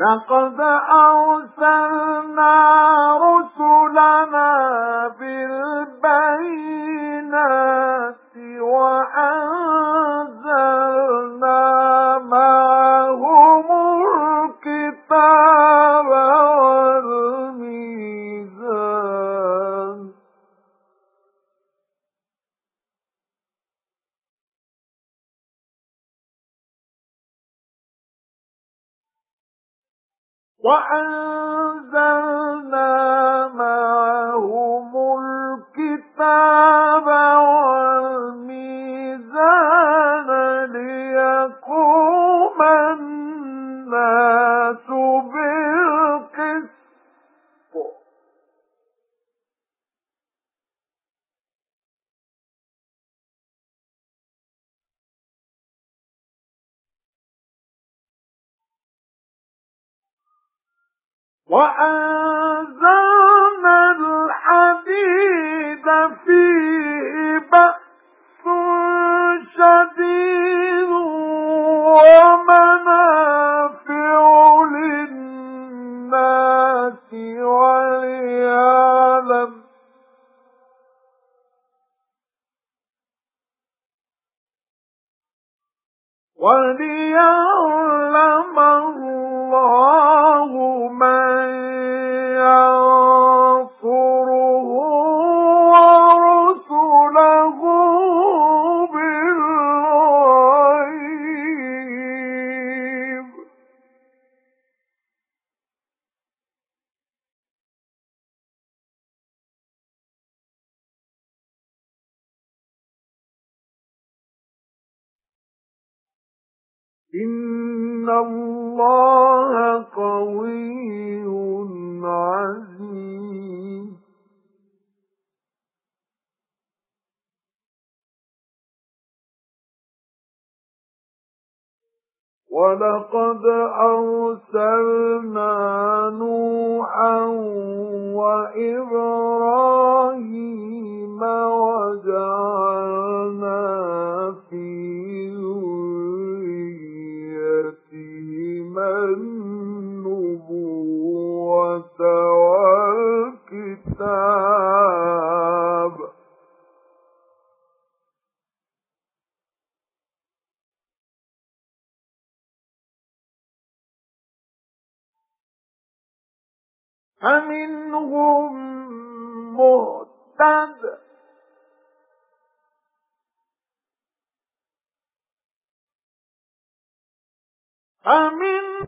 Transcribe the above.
لَقَدْ أَرْسَلْنَا رُسُلَنَا وَأَنزَلْنَا مَعَهُمُ الْكِتَابَ وَالْمِيزَانَ لِيَقُومَ النَّاسُ وَأَنزَلْنَا الْحَدِيدَ فِيهِ بَأْسٌ شَدِيدٌ وَمَنَافِعُ لِلنَّاسِ وَلِيَعْلَمَ وَلِيَعْلَمَ اللَّهُ إِنَّ اللَّهَ قَوِيٌّ عَزِيزٌ وَلَقَدْ أَرْسَلْنَا فَمِنْهُم مُّهْتَدٍ. فَمِنْ